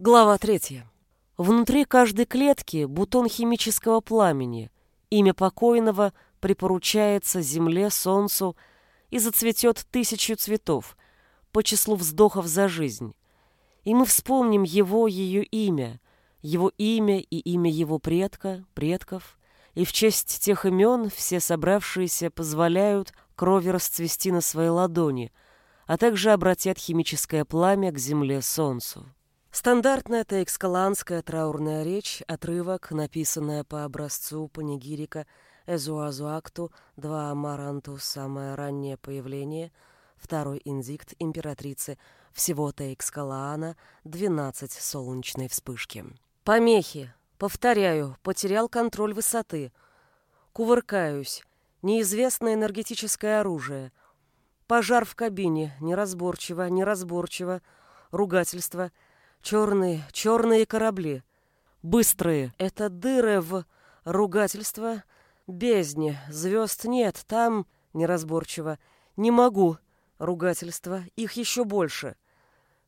Глава третья. Внутри каждой клетки бутон химического пламени. Имя покойного припоручается земле, солнцу и зацветет тысячу цветов по числу вздохов за жизнь. И мы вспомним его, ее имя, его имя и имя его предка, предков, и в честь тех имен все собравшиеся позволяют крови расцвести на своей ладони, а также обратят химическое пламя к земле солнцу. Стандартная тейкскаланская траурная речь, отрывок, написанная по образцу панигирика Эзуазуакту, два Амаранту, самое раннее появление, второй индикт императрицы, всего Тейкскалаана, 12 солнечной вспышки. Помехи. Повторяю, потерял контроль высоты. Кувыркаюсь. Неизвестное энергетическое оружие. Пожар в кабине. Неразборчиво, неразборчиво. Ругательство — Черные, черные корабли. Быстрые. Это дыры в... Ругательство. Бездне. Звезд нет. Там... Неразборчиво. Не могу. Ругательство. Их еще больше.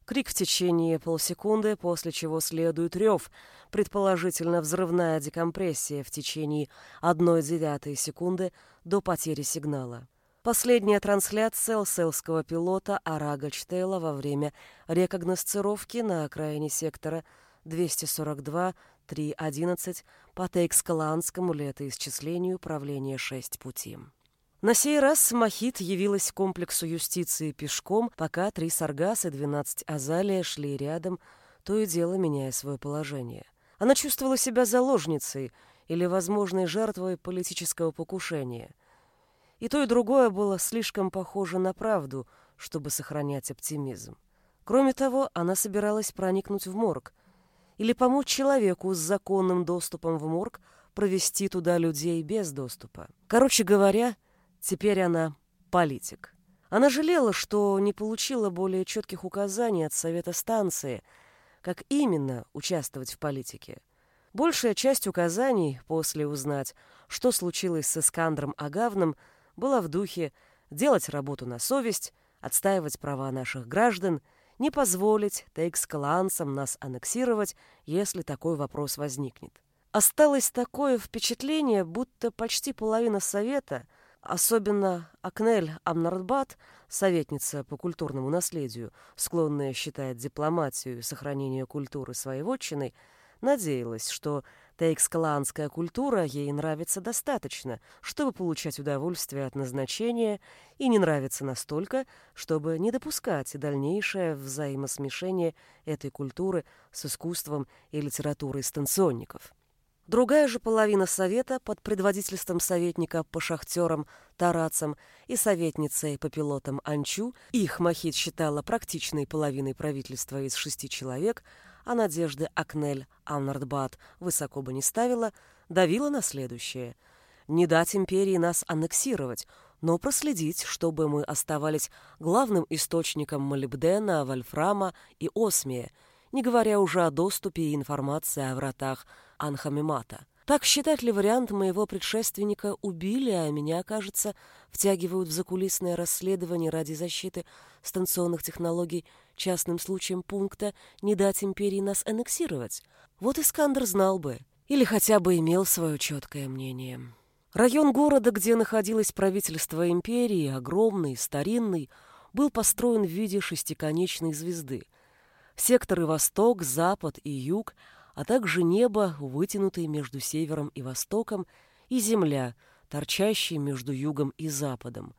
Крик в течение полсекунды, после чего следует рев, предположительно взрывная декомпрессия в течение одной девятой секунды до потери сигнала. Последняя трансляция лселского пилота Арага Чтейла во время рекогносцировки на окраине сектора 242-311 по Тейкскаланскому летоисчислению правления 6 пути. На сей раз Махит явилась к комплексу юстиции пешком, пока три Саргас и 12 Азалия шли рядом, то и дело меняя свое положение. Она чувствовала себя заложницей или возможной жертвой политического покушения – и то, и другое было слишком похоже на правду, чтобы сохранять оптимизм. Кроме того, она собиралась проникнуть в морг или помочь человеку с законным доступом в морг провести туда людей без доступа. Короче говоря, теперь она политик. Она жалела, что не получила более четких указаний от совета станции, как именно участвовать в политике. Большая часть указаний, после узнать, что случилось с Искандром Агавным, была в духе делать работу на совесть, отстаивать права наших граждан, не позволить тейкскаланцам нас аннексировать, если такой вопрос возникнет. Осталось такое впечатление, будто почти половина совета, особенно Акнель Амнардбат, советница по культурному наследию, склонная считать дипломатию и сохранение культуры своей вотчиной, надеялась, что Тейкскаланская культура ей нравится достаточно, чтобы получать удовольствие от назначения, и не нравится настолько, чтобы не допускать дальнейшее взаимосмешение этой культуры с искусством и литературой станционников. Другая же половина совета под предводительством советника по шахтерам Тарацам и советницей по пилотам Анчу, их Махит считала практичной половиной правительства из шести человек – а надежды Акнель Аннардбат высоко бы не ставила, давила на следующее. Не дать империи нас аннексировать, но проследить, чтобы мы оставались главным источником молибдена, вольфрама и осмия, не говоря уже о доступе и информации о вратах Анхамимата. Так считать ли вариант моего предшественника убили, а меня, кажется, втягивают в закулисное расследование ради защиты станционных технологий частным случаем пункта не дать империи нас аннексировать? Вот Искандер знал бы, или хотя бы имел свое четкое мнение. Район города, где находилось правительство империи, огромный, старинный, был построен в виде шестиконечной звезды. Секторы Восток, Запад и Юг – а также небо, вытянутое между севером и востоком, и земля, торчащая между югом и западом.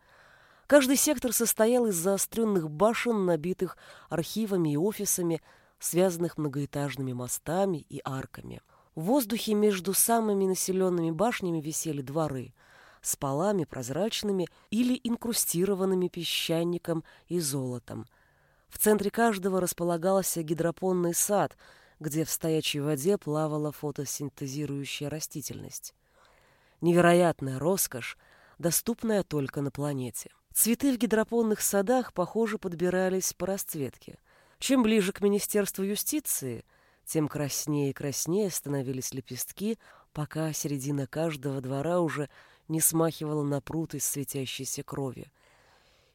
Каждый сектор состоял из заостренных башен, набитых архивами и офисами, связанных многоэтажными мостами и арками. В воздухе между самыми населенными башнями висели дворы с полами прозрачными или инкрустированными песчаником и золотом. В центре каждого располагался гидропонный сад – где в стоячей воде плавала фотосинтезирующая растительность. Невероятная роскошь, доступная только на планете. Цветы в гидропонных садах, похоже, подбирались по расцветке. Чем ближе к Министерству юстиции, тем краснее и краснее становились лепестки, пока середина каждого двора уже не смахивала на пруд из светящейся крови.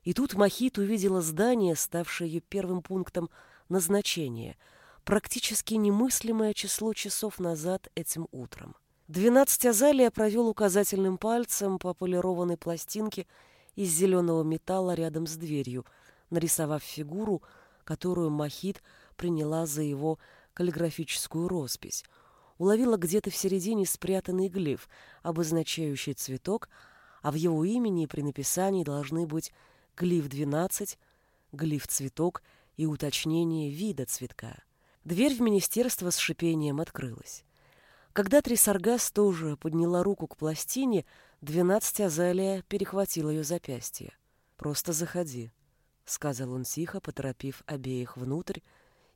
И тут Махит увидела здание, ставшее ее первым пунктом назначения — практически немыслимое число часов назад этим утром. Двенадцать Азалия провел указательным пальцем по полированной пластинке из зеленого металла рядом с дверью, нарисовав фигуру, которую Махит приняла за его каллиграфическую роспись. Уловила где-то в середине спрятанный глиф, обозначающий цветок, а в его имени при написании должны быть глиф 12, глиф цветок и уточнение вида цветка. Дверь в министерство с шипением открылась. Когда Трисаргас тоже подняла руку к пластине, двенадцать Азалия перехватила ее запястье. «Просто заходи», — сказал он тихо, поторопив обеих внутрь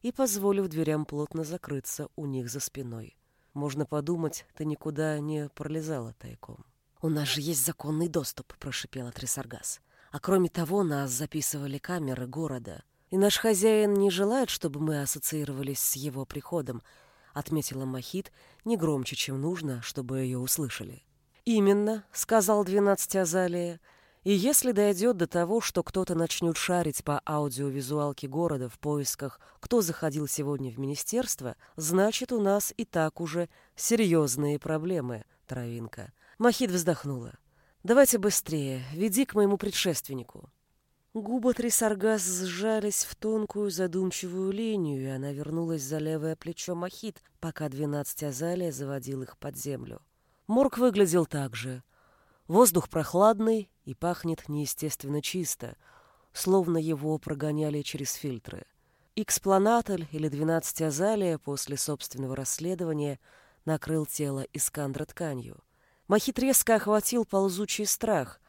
и позволив дверям плотно закрыться у них за спиной. «Можно подумать, ты никуда не пролезала тайком». «У нас же есть законный доступ», — прошипела Трисаргас. «А кроме того, нас записывали камеры города. И наш хозяин не желает, чтобы мы ассоциировались с его приходом, — отметила Махит не громче, чем нужно, чтобы ее услышали. «Именно», — сказал двенадцать Азалия, — «и если дойдет до того, что кто-то начнет шарить по аудиовизуалке города в поисках, кто заходил сегодня в министерство, значит, у нас и так уже серьезные проблемы, Травинка». Махит вздохнула. «Давайте быстрее, веди к моему предшественнику». Губы Трисаргас сжались в тонкую задумчивую линию, и она вернулась за левое плечо Махит, пока двенадцать Азалия заводил их под землю. Морг выглядел так же. Воздух прохладный и пахнет неестественно чисто, словно его прогоняли через фильтры. Икспланатль или двенадцать Азалия после собственного расследования накрыл тело Искандра тканью. Махит резко охватил ползучий страх,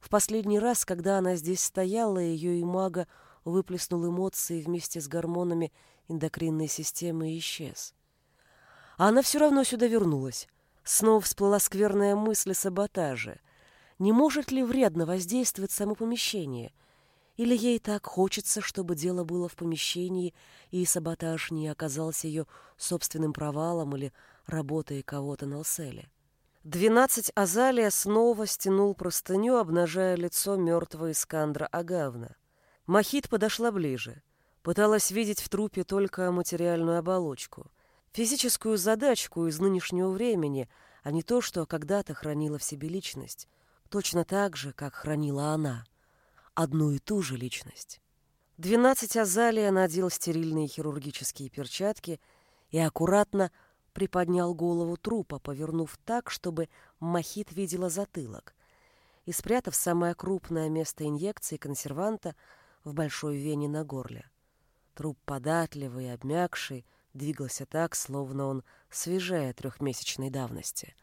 в последний раз, когда она здесь стояла, ее имага выплеснул эмоции вместе с гормонами эндокринной системы и исчез. А она все равно сюда вернулась. Снова всплыла скверная мысль о саботаже. Не может ли вредно воздействовать само помещение? Или ей так хочется, чтобы дело было в помещении, и саботаж не оказался ее собственным провалом или работой кого-то на Лселе? Двенадцать Азалия снова стянул простыню, обнажая лицо мертвого Искандра Агавна. Махит подошла ближе. Пыталась видеть в трупе только материальную оболочку. Физическую задачку из нынешнего времени, а не то, что когда-то хранила в себе личность. Точно так же, как хранила она. Одну и ту же личность. Двенадцать Азалия надел стерильные хирургические перчатки и аккуратно приподнял голову трупа, повернув так, чтобы Махит видела затылок, и спрятав самое крупное место инъекции консерванта в большой вене на горле. Труп податливый, обмякший, двигался так, словно он свежее трехмесячной давности.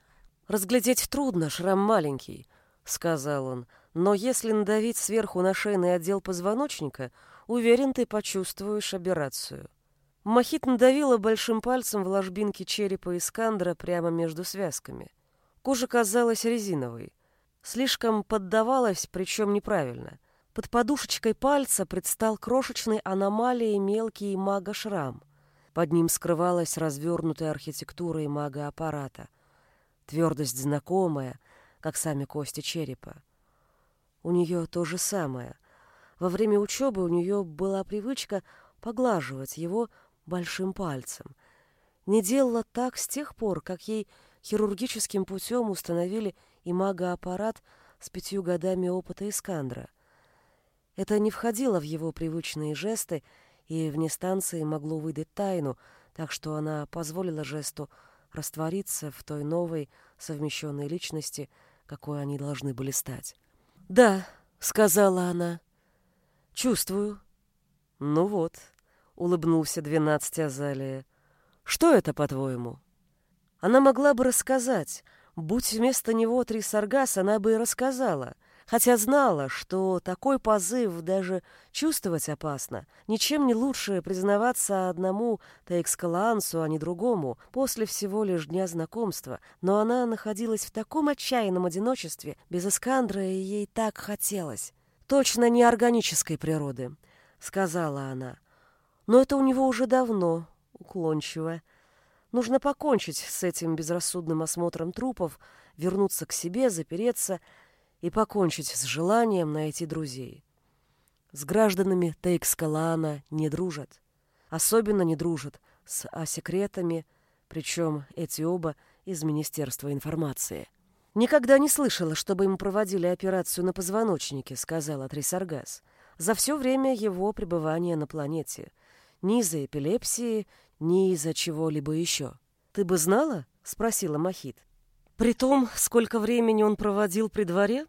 «Разглядеть трудно, шрам маленький», — сказал он, «но если надавить сверху на шейный отдел позвоночника, уверен, ты почувствуешь операцию». Махит надавила большим пальцем в ложбинке черепа Искандра прямо между связками. Кожа казалась резиновой. Слишком поддавалась, причем неправильно. Под подушечкой пальца предстал крошечной аномалией мелкий мага-шрам. Под ним скрывалась развернутая архитектура мага-аппарата. Твердость знакомая, как сами кости черепа. У нее то же самое. Во время учебы у нее была привычка поглаживать его, большим пальцем. Не делала так с тех пор, как ей хирургическим путем установили имагоаппарат с пятью годами опыта Искандра. Это не входило в его привычные жесты, и вне станции могло выдать тайну, так что она позволила жесту раствориться в той новой совмещенной личности, какой они должны были стать. «Да», — сказала она, — «чувствую». «Ну вот», улыбнулся двенадцать Азалия. Что это, по-твоему? Она могла бы рассказать. Будь вместо него три саргас, она бы и рассказала. Хотя знала, что такой позыв даже чувствовать опасно. Ничем не лучше признаваться одному Таэкскалансу, а не другому, после всего лишь дня знакомства. Но она находилась в таком отчаянном одиночестве, без Искандра, и ей так хотелось. «Точно не органической природы», — сказала она. Но это у него уже давно, уклончиво. Нужно покончить с этим безрассудным осмотром трупов, вернуться к себе, запереться и покончить с желанием найти друзей. С гражданами Тейкскалаана не дружат. Особенно не дружат с асекретами, причем эти оба из Министерства информации. «Никогда не слышала, чтобы ему проводили операцию на позвоночнике», — сказала Трисаргас. «За все время его пребывания на планете. Ни из-за эпилепсии, ни из-за чего-либо еще». «Ты бы знала?» — спросила Махит. «При том, сколько времени он проводил при дворе,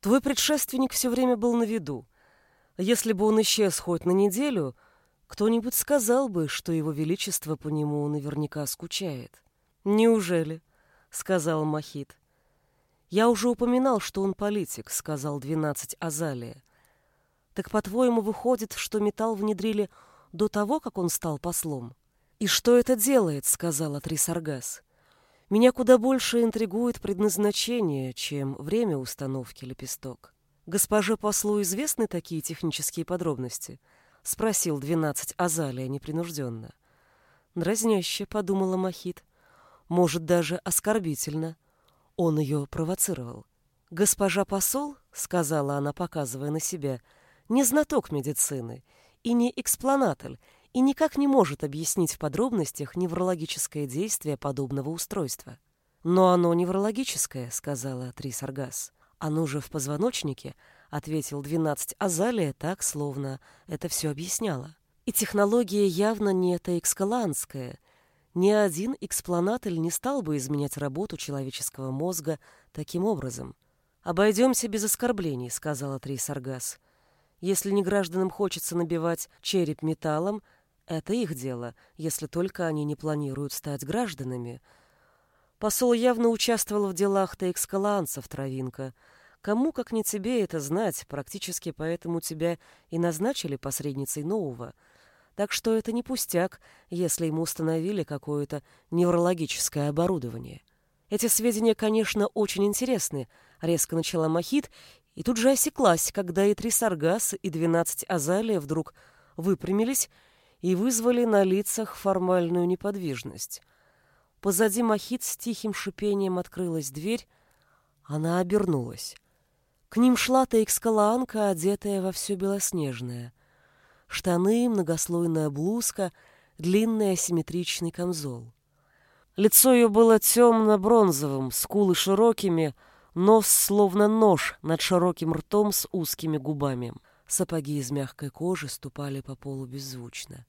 твой предшественник все время был на виду. Если бы он исчез хоть на неделю, кто-нибудь сказал бы, что его величество по нему наверняка скучает». «Неужели?» — сказал Махит. «Я уже упоминал, что он политик», — сказал двенадцать Азалия. «Так, по-твоему, выходит, что металл внедрили до того, как он стал послом?» «И что это делает?» — сказала Трисаргас. «Меня куда больше интригует предназначение, чем время установки лепесток». «Госпоже послу известны такие технические подробности?» — спросил двенадцать Азалия непринужденно. «Дразняще», — подумала Махит. «Может, даже оскорбительно». Он ее провоцировал. «Госпожа посол», — сказала она, показывая на себя, — «не знаток медицины и не экспланатель, и никак не может объяснить в подробностях неврологическое действие подобного устройства». «Но оно неврологическое», — сказала Трис Аргас. «Оно же в позвоночнике», — ответил двенадцать Азалия так, словно это все объясняло. «И технология явно не таэкскаланская, ни один экспланатель не стал бы изменять работу человеческого мозга таким образом. «Обойдемся без оскорблений», — сказала Трис Аргас. «Если не гражданам хочется набивать череп металлом, это их дело, если только они не планируют стать гражданами». Посол явно участвовал в делах таэкскаланцев, Травинка. Кому, как не тебе, это знать, практически поэтому тебя и назначили посредницей нового — так что это не пустяк, если ему установили какое-то неврологическое оборудование. Эти сведения, конечно, очень интересны, резко начала Махит, и тут же осеклась, когда и три саргаса, и двенадцать азалия вдруг выпрямились и вызвали на лицах формальную неподвижность. Позади Махит с тихим шипением открылась дверь, она обернулась. К ним шла Таикскалаанка, одетая во все белоснежное — штаны, многослойная блузка, длинный асимметричный камзол. Лицо ее было темно-бронзовым, скулы широкими, нос словно нож над широким ртом с узкими губами. Сапоги из мягкой кожи ступали по полу беззвучно.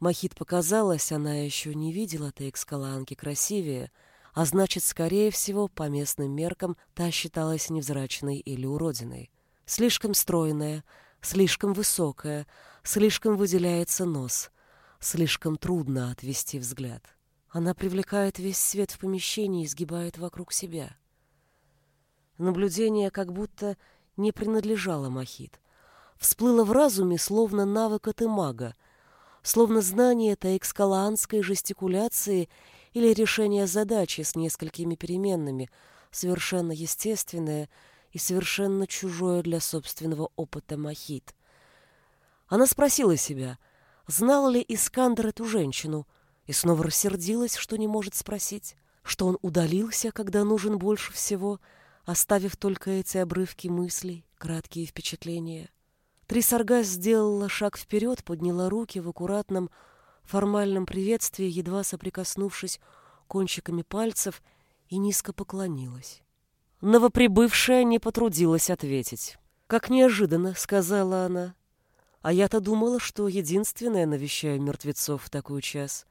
Махит показалось, она еще не видела Тейкскаланки красивее, а значит, скорее всего, по местным меркам та считалась невзрачной или уродиной. Слишком стройная, Слишком высокая, слишком выделяется нос, слишком трудно отвести взгляд. Она привлекает весь свет в помещении и сгибает вокруг себя. Наблюдение как будто не принадлежало Махит. Всплыло в разуме, словно навык от имага, словно знание этой экскалаанской жестикуляции или решение задачи с несколькими переменными, совершенно естественное — и совершенно чужое для собственного опыта Махит. Она спросила себя, знал ли Искандер эту женщину, и снова рассердилась, что не может спросить, что он удалился, когда нужен больше всего, оставив только эти обрывки мыслей, краткие впечатления. Трисаргас сделала шаг вперед, подняла руки в аккуратном, формальном приветствии, едва соприкоснувшись кончиками пальцев, и низко поклонилась. Новоприбывшая не потрудилась ответить. «Как неожиданно», — сказала она. «А я-то думала, что единственная навещаю мертвецов в такой час».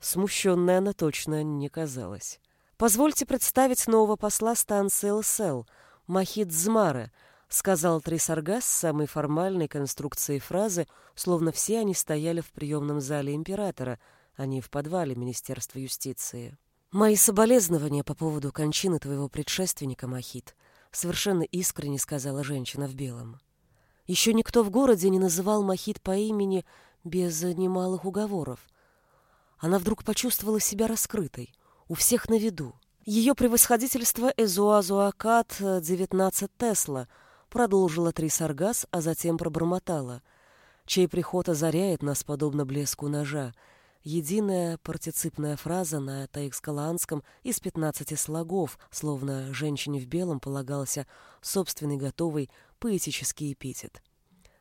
Смущенная она точно не казалась. «Позвольте представить нового посла станции ЛСЛ, Махид Змара», — сказал Трисаргас с самой формальной конструкцией фразы, словно все они стояли в приемном зале императора, а не в подвале Министерства юстиции. «Мои соболезнования по поводу кончины твоего предшественника, Махит», совершенно искренне сказала женщина в белом. Еще никто в городе не называл Махит по имени без немалых уговоров. Она вдруг почувствовала себя раскрытой, у всех на виду. Ее превосходительство Эзуазуакат 19 Тесла продолжила Трисаргас, а затем пробормотала, чей приход озаряет нас подобно блеску ножа, Единая партиципная фраза на таикскаланском из 15 слогов, словно женщине в белом полагался собственный готовый поэтический эпитет.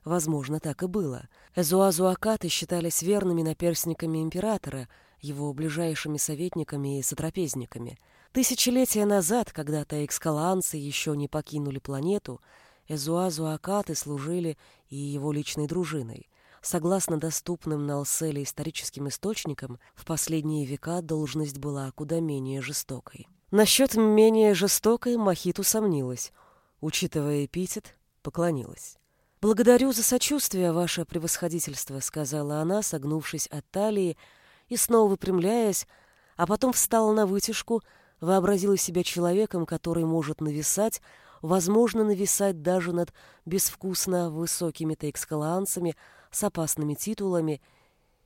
Возможно, так и было. Эзуазуакаты считались верными наперсниками императора, его ближайшими советниками и сотрапезниками. Тысячелетия назад, когда таэкскаланцы еще не покинули планету, Эзуазуакаты служили и его личной дружиной. Согласно доступным на Алселе историческим источникам, в последние века должность была куда менее жестокой. Насчет менее жестокой Махит усомнилась. Учитывая эпитет, поклонилась. «Благодарю за сочувствие, ваше превосходительство», — сказала она, согнувшись от талии и снова выпрямляясь, а потом встала на вытяжку, вообразила себя человеком, который может нависать, возможно, нависать даже над безвкусно высокими тейкскалаанцами с опасными титулами,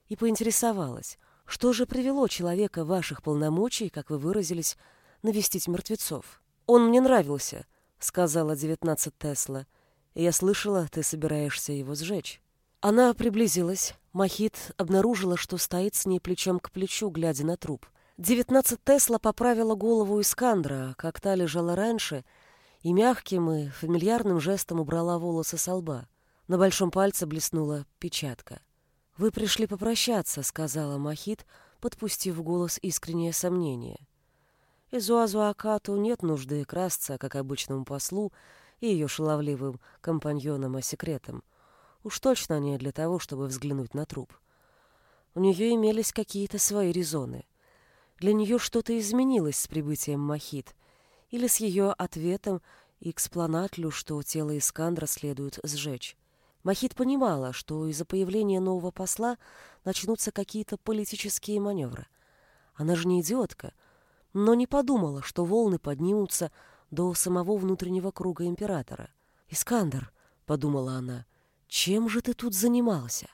и поинтересовалась, что же привело человека ваших полномочий, как вы выразились, навестить мертвецов. «Он мне нравился», — сказала девятнадцать Тесла. «Я слышала, ты собираешься его сжечь». Она приблизилась. Махит обнаружила, что стоит с ней плечом к плечу, глядя на труп. Девятнадцать Тесла поправила голову Искандра, как та лежала раньше, и мягким и фамильярным жестом убрала волосы со лба. На большом пальце блеснула печатка. «Вы пришли попрощаться», — сказала Махит, подпустив в голос искреннее сомнение. Изуазуакату нет нужды красться, как обычному послу и ее шаловливым компаньонам о секретам. Уж точно не для того, чтобы взглянуть на труп. У нее имелись какие-то свои резоны. Для нее что-то изменилось с прибытием Махит, или с ее ответом и экспланатлю, что тело Искандра следует сжечь. Махит понимала, что из-за появления нового посла начнутся какие-то политические маневры. Она же не идиотка — но не подумала, что волны поднимутся до самого внутреннего круга императора. «Искандер», — подумала она, — «чем же ты тут занимался?»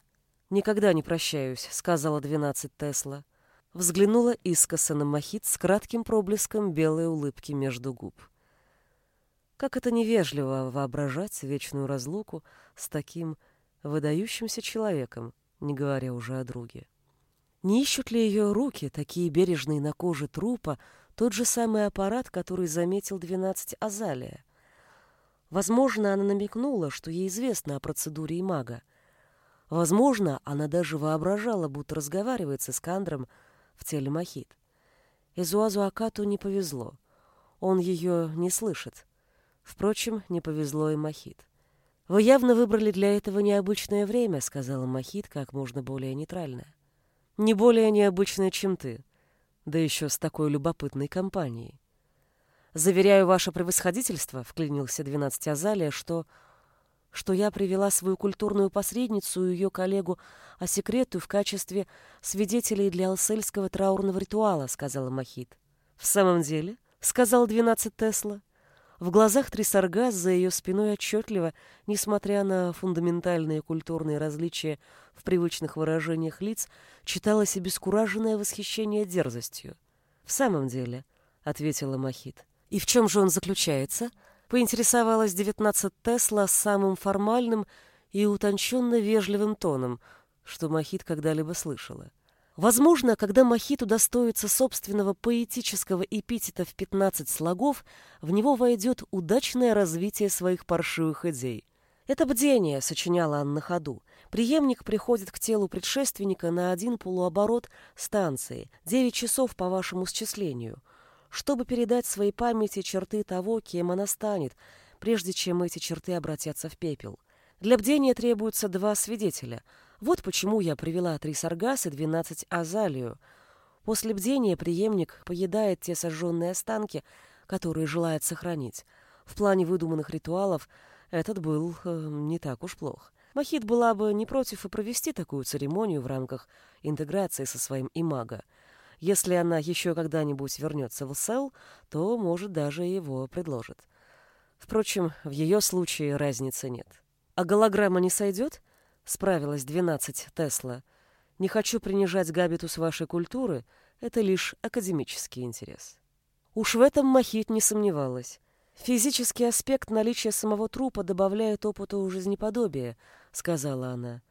«Никогда не прощаюсь», — сказала двенадцать Тесла. Взглянула искоса на Махит с кратким проблеском белой улыбки между губ. Как это невежливо воображать вечную разлуку с таким выдающимся человеком, не говоря уже о друге. Не ищут ли ее руки, такие бережные на коже трупа, тот же самый аппарат, который заметил двенадцать Азалия? Возможно, она намекнула, что ей известно о процедуре имага. Возможно, она даже воображала, будто разговаривает с Искандром в теле Махит. Эзуазу Акату не повезло. Он ее не слышит. Впрочем, не повезло и Махит. «Вы явно выбрали для этого необычное время», — сказала Махит как можно более нейтрально не более необычная, чем ты, да еще с такой любопытной компанией. Заверяю ваше превосходительство, вклинился двенадцать Азалия, что что я привела свою культурную посредницу и ее коллегу о секрету в качестве свидетелей для алсельского траурного ритуала, сказала Махит. В самом деле, сказал двенадцать Тесла, в глазах Трисаргас за ее спиной отчетливо, несмотря на фундаментальные культурные различия в привычных выражениях лиц, читалось обескураженное восхищение дерзостью. «В самом деле», — ответила Махит. «И в чем же он заключается?» — поинтересовалась девятнадцать Тесла самым формальным и утонченно вежливым тоном, что Махит когда-либо слышала. Возможно, когда Махит удостоится собственного поэтического эпитета в 15 слогов, в него войдет удачное развитие своих паршивых идей. Это бдение, сочиняла Анна на ходу. Приемник приходит к телу предшественника на один полуоборот станции, 9 часов по вашему счислению, чтобы передать своей памяти черты того, кем она станет, прежде чем эти черты обратятся в пепел. Для бдения требуются два свидетеля — вот почему я привела три саргаса и двенадцать азалию. После бдения преемник поедает те сожженные останки, которые желает сохранить. В плане выдуманных ритуалов этот был э, не так уж плох. Махит была бы не против и провести такую церемонию в рамках интеграции со своим имаго. Если она еще когда-нибудь вернется в Сел, то, может, даже его предложит. Впрочем, в ее случае разницы нет. А голограмма не сойдет? Справилась двенадцать Тесла. Не хочу принижать габитус вашей культуры, это лишь академический интерес. Уж в этом Махит не сомневалась. Физический аспект наличия самого трупа добавляет опыту жизнеподобия, сказала она.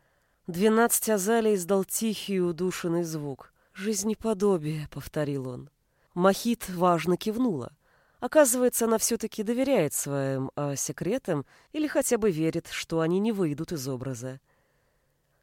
Двенадцать азалий издал тихий удушенный звук. «Жизнеподобие», — повторил он. Махит важно кивнула. Оказывается, она все-таки доверяет своим э, секретам или хотя бы верит, что они не выйдут из образа.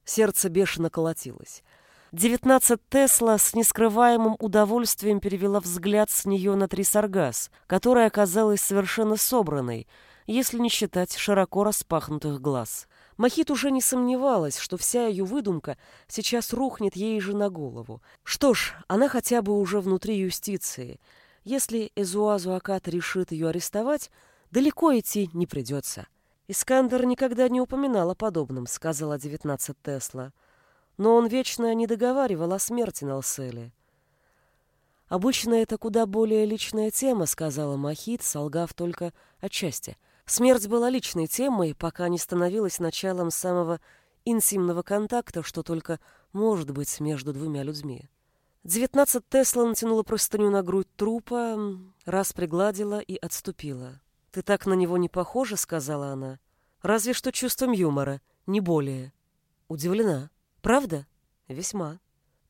Сердце бешено колотилось. Девятнадцать Тесла с нескрываемым удовольствием перевела взгляд с нее на Трисаргас, которая оказалась совершенно собранной, если не считать широко распахнутых глаз. Махит уже не сомневалась, что вся ее выдумка сейчас рухнет ей же на голову. Что ж, она хотя бы уже внутри юстиции — если Эзуазу Акат решит ее арестовать, далеко идти не придется. Искандер никогда не упоминал о подобном, сказала 19 Тесла. Но он вечно не договаривал о смерти Налселе. Обычно это куда более личная тема, сказала Махит, солгав только отчасти. Смерть была личной темой, пока не становилась началом самого интимного контакта, что только может быть между двумя людьми. Девятнадцать Тесла натянула простыню на грудь трупа, раз пригладила и отступила. «Ты так на него не похожа», — сказала она. «Разве что чувством юмора, не более». Удивлена. «Правда?» «Весьма».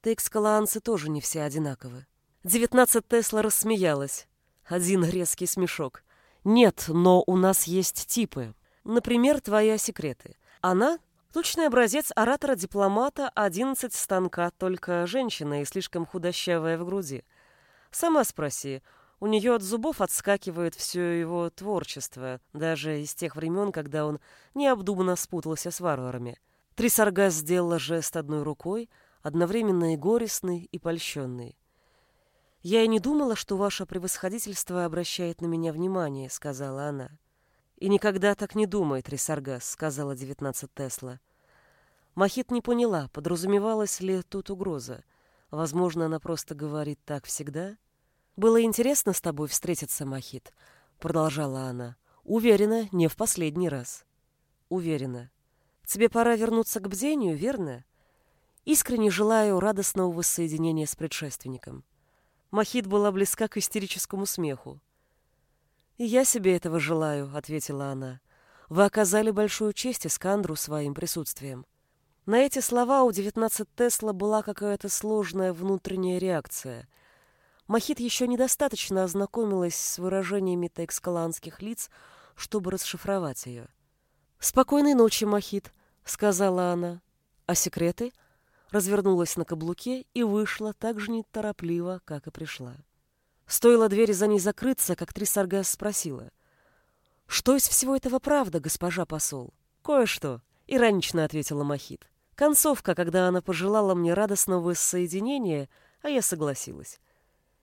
Текскалаанцы тоже не все одинаковы. Девятнадцать Тесла рассмеялась. Один резкий смешок. «Нет, но у нас есть типы. Например, твои секреты. Она Точный образец оратора-дипломата 11 станка, только женщина и слишком худощавая в груди. Сама спроси, у нее от зубов отскакивает все его творчество, даже из тех времен, когда он необдуманно спутался с варварами. Трисаргас сделала жест одной рукой, одновременно и горестный, и польщенный. «Я и не думала, что ваше превосходительство обращает на меня внимание», — сказала она. «И никогда так не думает, Трисаргас», — сказала девятнадцать Тесла. Махит не поняла, подразумевалась ли тут угроза. Возможно, она просто говорит так всегда. «Было интересно с тобой встретиться, Махит», — продолжала она. «Уверена, не в последний раз». «Уверена. Тебе пора вернуться к бдению, верно?» Искренне желаю радостного воссоединения с предшественником. Махит была близка к истерическому смеху. «И я себе этого желаю», — ответила она. «Вы оказали большую честь Искандру своим присутствием». На эти слова у 19 Тесла была какая-то сложная внутренняя реакция. Махит еще недостаточно ознакомилась с выражениями текскаланских лиц, чтобы расшифровать ее. «Спокойной ночи, Махит», — сказала она. «А секреты?» Развернулась на каблуке и вышла так же неторопливо, как и пришла. Стоило двери за ней закрыться, как Трисаргас спросила. «Что из всего этого правда, госпожа посол?» «Кое-что», — иронично ответила Махит. Концовка, когда она пожелала мне радостного воссоединения, а я согласилась.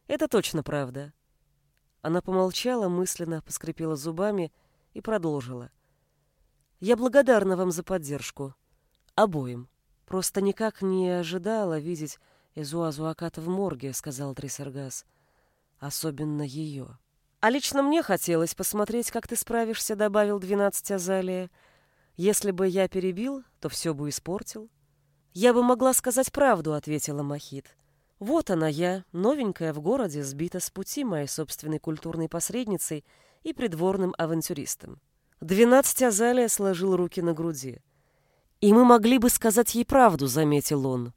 Это точно правда. Она помолчала, мысленно поскрипела зубами и продолжила. Я благодарна вам за поддержку. Обоим. Просто никак не ожидала видеть Эзуазу Аката в морге, сказал Трисаргас. Особенно ее. А лично мне хотелось посмотреть, как ты справишься, добавил двенадцать Азалия. Если бы я перебил, то все бы испортил. Я бы могла сказать правду, ответила Махит. Вот она я, новенькая в городе, сбита с пути моей собственной культурной посредницей и придворным авантюристом. Двенадцать Азалия сложил руки на груди. «И мы могли бы сказать ей правду», — заметил он.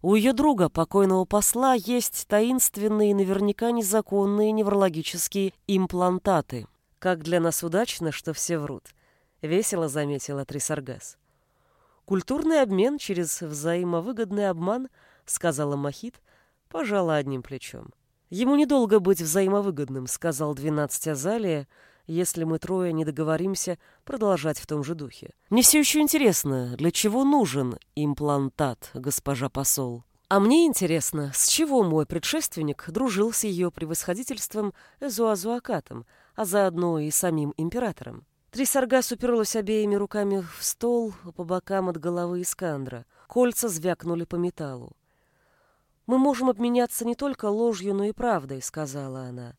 «У ее друга, покойного посла, есть таинственные, наверняка незаконные неврологические имплантаты. Как для нас удачно, что все врут. — весело заметила Трисаргас. «Культурный обмен через взаимовыгодный обман», — сказала Махит, пожала одним плечом. «Ему недолго быть взаимовыгодным», — сказал двенадцать Азалия, «если мы трое не договоримся продолжать в том же духе. Мне все еще интересно, для чего нужен имплантат, госпожа посол?» А мне интересно, с чего мой предшественник дружил с ее превосходительством Эзуазуакатом, а заодно и самим императором. Трисаргас уперлась обеими руками в стол по бокам от головы Искандра. Кольца звякнули по металлу. «Мы можем обменяться не только ложью, но и правдой», — сказала она.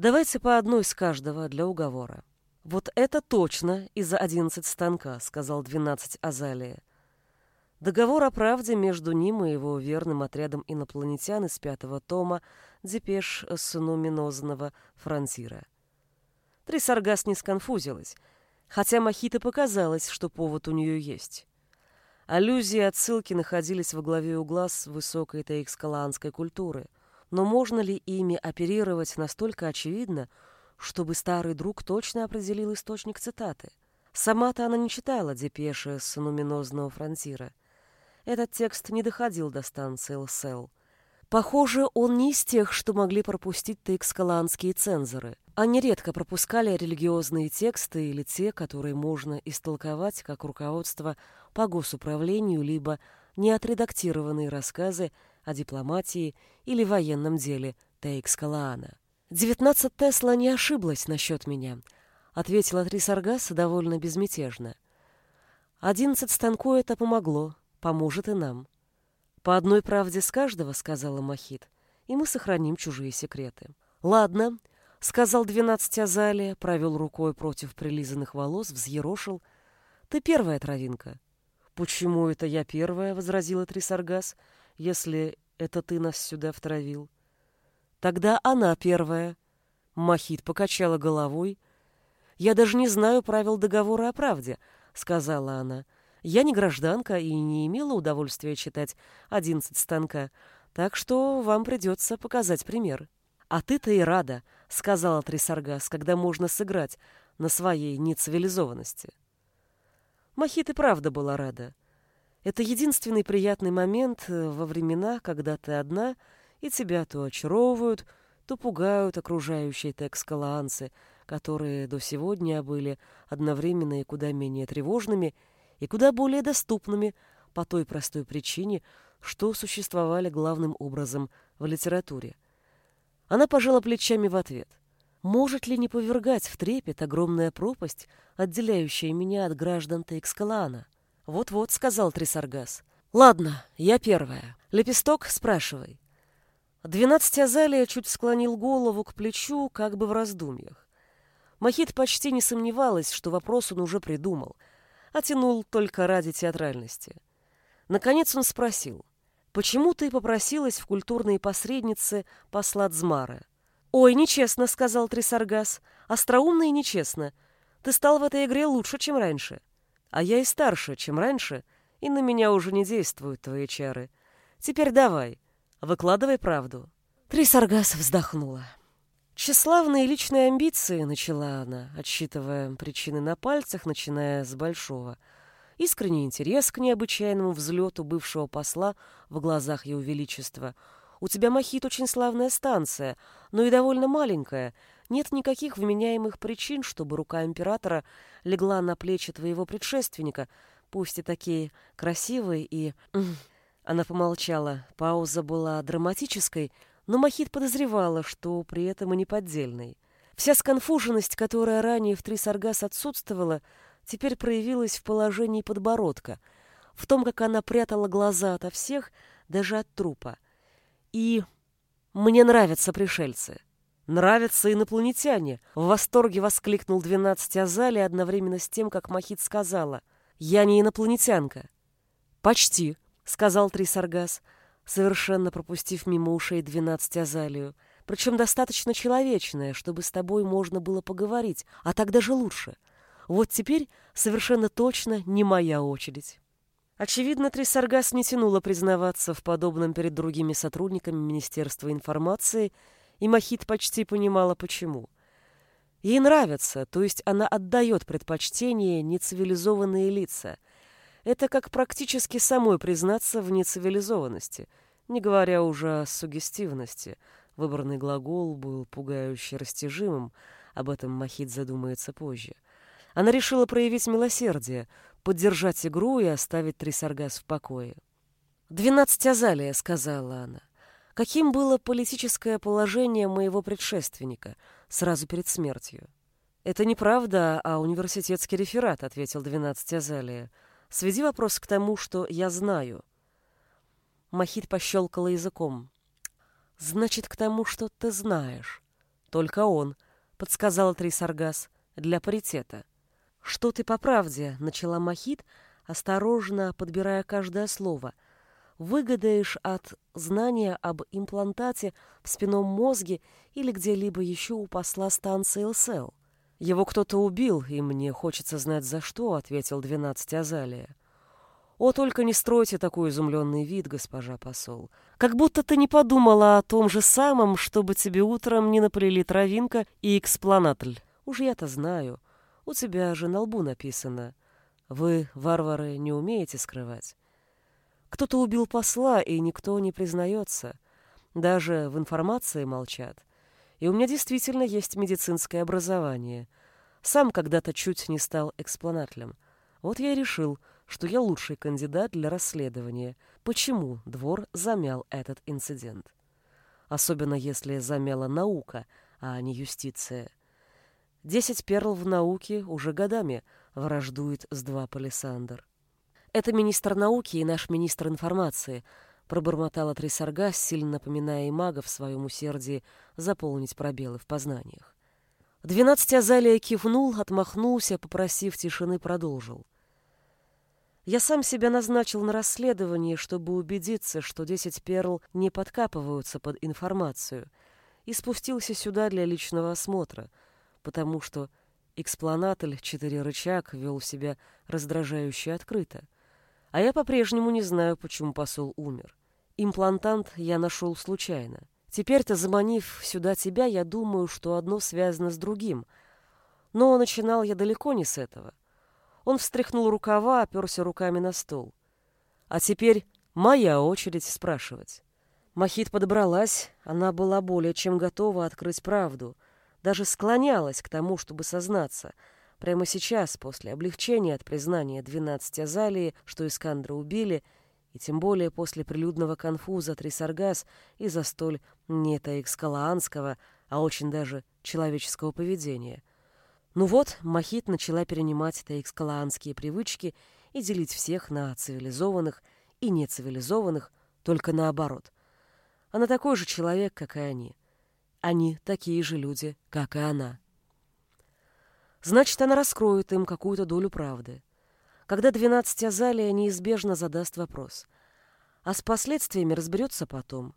«Давайте по одной с каждого для уговора». «Вот это точно из-за одиннадцать станка», — сказал двенадцать Азалия. Договор о правде между ним и его верным отрядом инопланетян из пятого тома депеш Сунуминозного фронтира. Трисаргас не сконфузилась, хотя Махита показалось, что повод у нее есть. Аллюзии и отсылки находились во главе угла с высокой таикскалаанской культуры. Но можно ли ими оперировать настолько очевидно, чтобы старый друг точно определил источник цитаты? Сама-то она не читала депеши с нуминозного фронтира. Этот текст не доходил до станции ЛСЛ. Похоже, он не из тех, что могли пропустить тейкскаланские цензоры. Они редко пропускали религиозные тексты или те, которые можно истолковать как руководство по госуправлению, либо неотредактированные рассказы о дипломатии или военном деле Тейкскалаана. «Девятнадцать Тесла не ошиблась насчет меня», — ответила Трисаргас довольно безмятежно. «Одиннадцать станку это помогло, поможет и нам». «По одной правде с каждого», — сказала Махит, — «и мы сохраним чужие секреты». «Ладно», — сказал двенадцать Азалия, провел рукой против прилизанных волос, взъерошил. «Ты первая травинка». «Почему это я первая?» — возразила Трисаргас. «Если это ты нас сюда втравил». «Тогда она первая». Махит покачала головой. «Я даже не знаю правил договора о правде», — сказала она. Я не гражданка и не имела удовольствия читать одиннадцать станка, так что вам придется показать пример. А ты-то и рада, сказала Трисаргас, когда можно сыграть на своей нецивилизованности. Махит и правда была рада. Это единственный приятный момент э, во времена, когда ты одна, и тебя то очаровывают, то пугают окружающие текскалаанцы, которые до сегодня были одновременно и куда менее тревожными, и куда более доступными по той простой причине, что существовали главным образом в литературе. Она пожала плечами в ответ. Может ли не повергать в трепет огромная пропасть, отделяющая меня от граждан Тейкскалаана? Вот-вот, сказал Трисаргас. Ладно, я первая. Лепесток, спрашивай. Двенадцать Азалия чуть склонил голову к плечу, как бы в раздумьях. Махит почти не сомневалась, что вопрос он уже придумал — а тянул только ради театральности. Наконец он спросил, «Почему ты попросилась в культурные посредницы посла Дзмара?» «Ой, нечестно», — сказал Трисаргас, «остроумно и нечестно. Ты стал в этой игре лучше, чем раньше. А я и старше, чем раньше, и на меня уже не действуют твои чары. Теперь давай, выкладывай правду». Трисаргас вздохнула. Тщеславные личные амбиции, начала она, отсчитывая причины на пальцах, начиная с большого. Искренний интерес к необычайному взлету бывшего посла в глазах его величества. У тебя, Махит, очень славная станция, но и довольно маленькая. Нет никаких вменяемых причин, чтобы рука императора легла на плечи твоего предшественника, пусть и такие красивые и... Она помолчала. Пауза была драматической, но Махит подозревала, что при этом и не поддельный. Вся сконфуженность, которая ранее в три саргас отсутствовала, теперь проявилась в положении подбородка, в том, как она прятала глаза ото всех, даже от трупа. И «Мне нравятся пришельцы». «Нравятся инопланетяне!» — в восторге воскликнул двенадцать Азали одновременно с тем, как Махит сказала. «Я не инопланетянка». «Почти», — сказал Трисаргас совершенно пропустив мимо ушей двенадцать Азалию, причем достаточно человечная, чтобы с тобой можно было поговорить, а так даже лучше. Вот теперь совершенно точно не моя очередь. Очевидно, Трисаргас не тянула признаваться в подобном перед другими сотрудниками Министерства информации, и Махит почти понимала, почему. Ей нравится, то есть она отдает предпочтение нецивилизованные лица — это как практически самой признаться в нецивилизованности, не говоря уже о сугестивности. Выбранный глагол был пугающе растяжимым, об этом Махит задумается позже. Она решила проявить милосердие, поддержать игру и оставить Трисаргас в покое. «Двенадцать Азалия», — сказала она. «Каким было политическое положение моего предшественника сразу перед смертью?» «Это неправда, а университетский реферат», — ответил двенадцать Азалия. Сведи вопрос к тому, что я знаю. Махит пощелкала языком. Значит, к тому, что ты знаешь. Только он, подсказала Трисаргас, для паритета. Что ты по правде, начала Махит, осторожно подбирая каждое слово. Выгадаешь от знания об имплантате в спинном мозге или где-либо еще у посла станции ЛСЛ. «Его кто-то убил, и мне хочется знать, за что», — ответил двенадцать Азалия. О, только не стройте такой изумленный вид, госпожа посол. Как будто ты не подумала о том же самом, чтобы тебе утром не наплели травинка и экспланатль. Уж я-то знаю. У тебя же на лбу написано. Вы, варвары, не умеете скрывать. Кто-то убил посла, и никто не признается. Даже в информации молчат. И у меня действительно есть медицинское образование. Сам когда-то чуть не стал экспланатлем. Вот я и решил, что я лучший кандидат для расследования, почему двор замял этот инцидент. Особенно если замяла наука, а не юстиция. Десять перл в науке уже годами враждует с два Палисандр. Это министр науки и наш министр информации, пробормотала Трисарга, сильно напоминая и мага в своем усердии заполнить пробелы в познаниях. Двенадцать Азалия кивнул, отмахнулся, попросив тишины, продолжил. Я сам себя назначил на расследование, чтобы убедиться, что десять перл не подкапываются под информацию, и спустился сюда для личного осмотра, потому что экспланатель четыре рычаг вел себя раздражающе открыто. А я по-прежнему не знаю, почему посол умер. Имплантант я нашел случайно. Теперь-то, заманив сюда тебя, я думаю, что одно связано с другим. Но начинал я далеко не с этого. Он встряхнул рукава, оперся руками на стол. А теперь моя очередь спрашивать. Махит подобралась, она была более чем готова открыть правду, даже склонялась к тому, чтобы сознаться. Прямо сейчас, после облегчения от признания двенадцати Азалии, что Искандра убили, и тем более после прилюдного конфуза Трисаргас из-за столь не таикскалаанского, а очень даже человеческого поведения — ну вот, Махит начала перенимать таикскалаанские привычки и делить всех на цивилизованных и нецивилизованных, только наоборот. Она такой же человек, как и они. Они такие же люди, как и она. Значит, она раскроет им какую-то долю правды. Когда двенадцать Азалия неизбежно задаст вопрос. А с последствиями разберется потом.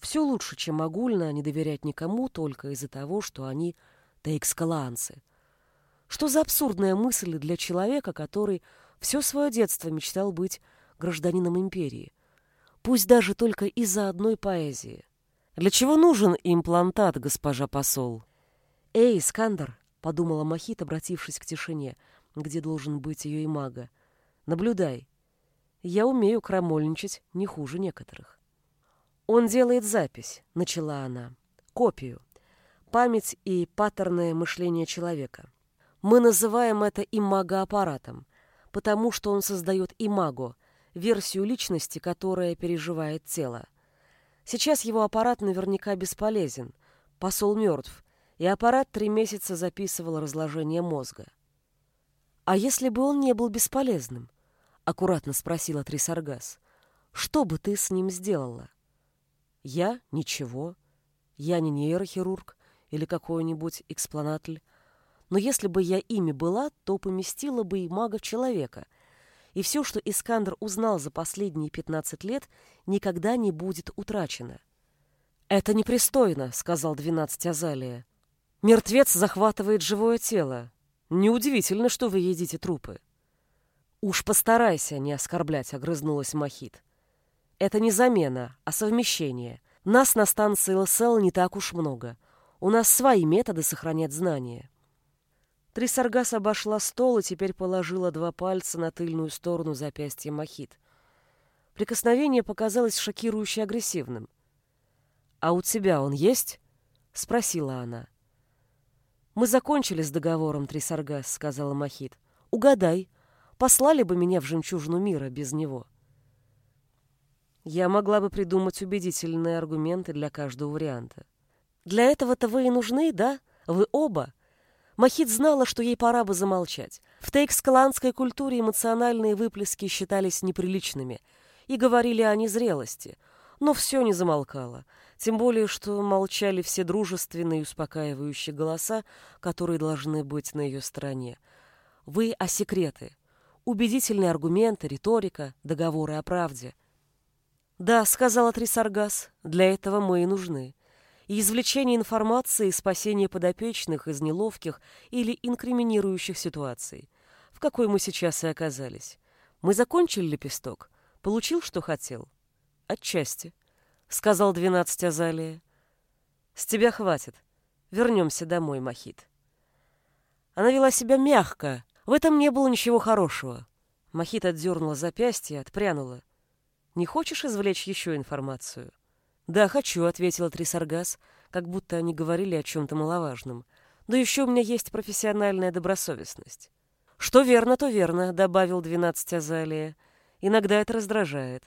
Все лучше, чем огульно не доверять никому только из-за того, что они таикскалаанцы — что за абсурдная мысль для человека, который все свое детство мечтал быть гражданином империи? Пусть даже только из-за одной поэзии. Для чего нужен имплантат, госпожа посол? Эй, Скандер, подумала Махит, обратившись к тишине, где должен быть ее и мага. Наблюдай. Я умею крамольничать не хуже некоторых. Он делает запись, начала она. Копию. Память и паттерное мышление человека. Мы называем это имагоаппаратом, потому что он создает имаго, версию личности, которая переживает тело. Сейчас его аппарат наверняка бесполезен. Посол мертв, и аппарат три месяца записывал разложение мозга. «А если бы он не был бесполезным?» — аккуратно спросила Трисаргас. «Что бы ты с ним сделала?» «Я? Ничего. Я не нейрохирург или какой-нибудь экспланатль но если бы я ими была, то поместила бы и мага в человека. И все, что Искандр узнал за последние 15 лет, никогда не будет утрачено. «Это непристойно», — сказал двенадцать Азалия. «Мертвец захватывает живое тело. Неудивительно, что вы едите трупы». «Уж постарайся не оскорблять», — огрызнулась Махит. «Это не замена, а совмещение. Нас на станции ЛСЛ не так уж много. У нас свои методы сохранять знания». Трисаргас обошла стол и теперь положила два пальца на тыльную сторону запястья Махит. Прикосновение показалось шокирующе агрессивным. «А у тебя он есть?» — спросила она. «Мы закончили с договором, Трисаргас», — сказала Махит. «Угадай, послали бы меня в жемчужину мира без него». Я могла бы придумать убедительные аргументы для каждого варианта. «Для этого-то вы и нужны, да? Вы оба?» Махит знала, что ей пора бы замолчать. В тейкскаланской культуре эмоциональные выплески считались неприличными и говорили о незрелости. Но все не замолкало. Тем более, что молчали все дружественные и успокаивающие голоса, которые должны быть на ее стороне. Вы о секреты. Убедительные аргументы, риторика, договоры о правде. «Да», — сказала Трисаргас, — «для этого мы и нужны и извлечение информации и спасение подопечных из неловких или инкриминирующих ситуаций, в какой мы сейчас и оказались. Мы закончили лепесток. Получил, что хотел? Отчасти, сказал двенадцать Азалия. С тебя хватит. Вернемся домой, Махит. Она вела себя мягко. В этом не было ничего хорошего. Махит отдернула запястье, отпрянула. «Не хочешь извлечь еще информацию?» «Да, хочу», — ответила Трисаргас, как будто они говорили о чем-то маловажном. «Да еще у меня есть профессиональная добросовестность». «Что верно, то верно», — добавил двенадцать Азалия. «Иногда это раздражает.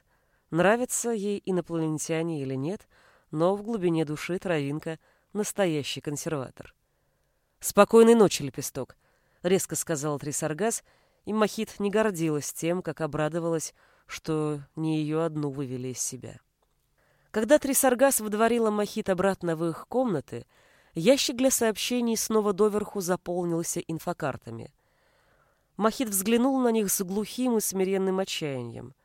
Нравятся ей инопланетяне или нет, но в глубине души Травинка — настоящий консерватор». «Спокойной ночи, лепесток», — резко сказал Трисаргас, и Махит не гордилась тем, как обрадовалась, что не ее одну вывели из себя. Когда Трисаргас выдворила Махит обратно в их комнаты, ящик для сообщений снова доверху заполнился инфокартами. Махит взглянул на них с глухим и смиренным отчаянием.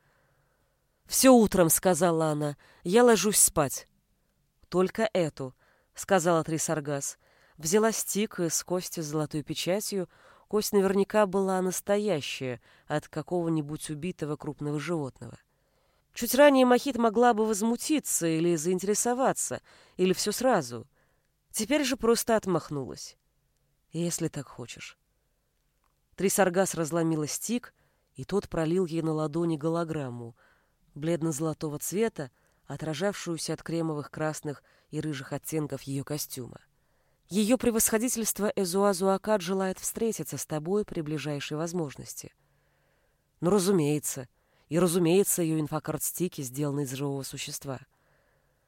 «Все утром», — сказала она, — «я ложусь спать». «Только эту», — сказала Трисаргас, — Взяла стик с костью с золотой печатью. Кость наверняка была настоящая, от какого-нибудь убитого крупного животного. Чуть ранее Махит могла бы возмутиться или заинтересоваться, или все сразу. Теперь же просто отмахнулась. Если так хочешь. Трисаргас разломила стик, и тот пролил ей на ладони голограмму, бледно-золотого цвета, отражавшуюся от кремовых, красных и рыжих оттенков ее костюма. Ее превосходительство Эзуазуакад желает встретиться с тобой при ближайшей возможности. Но ну, разумеется, и разумеется, ее инфокартстики из живого существа.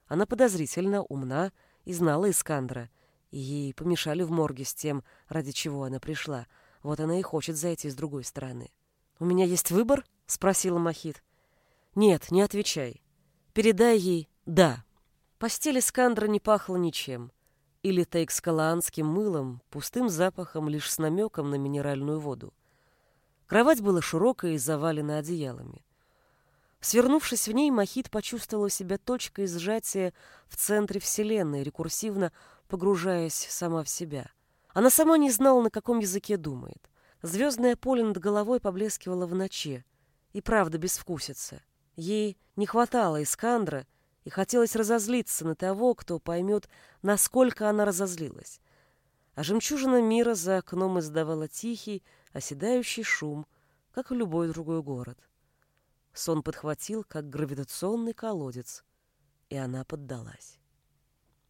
Она подозрительно умна и знала Искандра, и ей помешали в морге с тем, ради чего она пришла. Вот она и хочет зайти с другой стороны. «У меня есть выбор?» — спросила Махит. «Нет, не отвечай. Передай ей «да». Постель Искандра не пахла ничем или тейкскалаанским мылом, пустым запахом лишь с намеком на минеральную воду. Кровать была широкая и завалена одеялами. Свернувшись в ней, Махит почувствовала себя точкой сжатия в центре Вселенной, рекурсивно погружаясь сама в себя. Она сама не знала, на каком языке думает. Звездное поле над головой поблескивало в ночи. И правда безвкусица. Ей не хватало Искандра, и хотелось разозлиться на того, кто поймет, насколько она разозлилась. А жемчужина мира за окном издавала тихий, оседающий шум, как и любой другой город. Сон подхватил, как гравитационный колодец, и она поддалась.